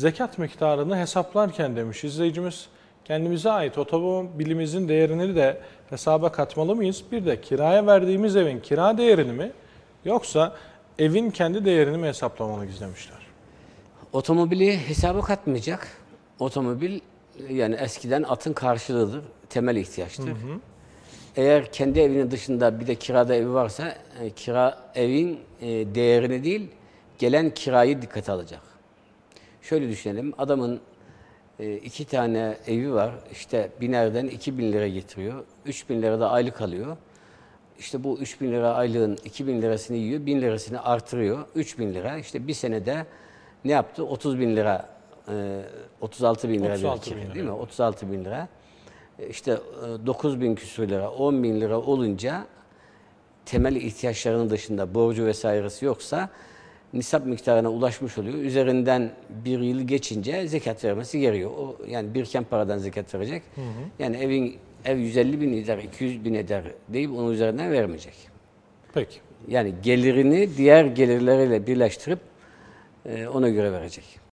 zekat miktarını hesaplarken demiş izleyicimiz kendimize ait otomobilimizin değerini de hesaba katmalı mıyız? Bir de kiraya verdiğimiz evin kira değerini mi yoksa evin kendi değerini mi hesaplamalıyız demişler. Otomobili hesaba katmayacak. Otomobil yani eskiden atın karşılığıdır. Temel ihtiyaçtır. Eğer kendi evinin dışında bir de kirada evi varsa e, kira evin e, değerini değil gelen kirayı dikkate alacak. Şöyle düşünelim. Adamın e, iki tane evi var. İşte binerden 2000 lira getiriyor. 3000 lira da aylık alıyor. İşte bu 3000 lira aylığın 2000 lirasını yiyor, 1000 lirasını artırıyor. 3000 lira işte bir senede ne yaptı? 30 bin lira, e, 36 bin lira 36 bir bin lira. değil mi? 36 bin lira. E, İşte e, 9 bin küsur lira, 10 bin lira olunca temel ihtiyaçlarının dışında borcu vesairesi yoksa nisap miktarına ulaşmış oluyor. Üzerinden bir yıl geçince zekat vermesi gerekiyor. O, yani birken paradan zekat verecek. Yani evin ev 150 bin eder, 200 bin eder deyip onun üzerinden vermeyecek. Peki. Yani gelirini diğer gelirleriyle birleştirip e, ona göre verecek.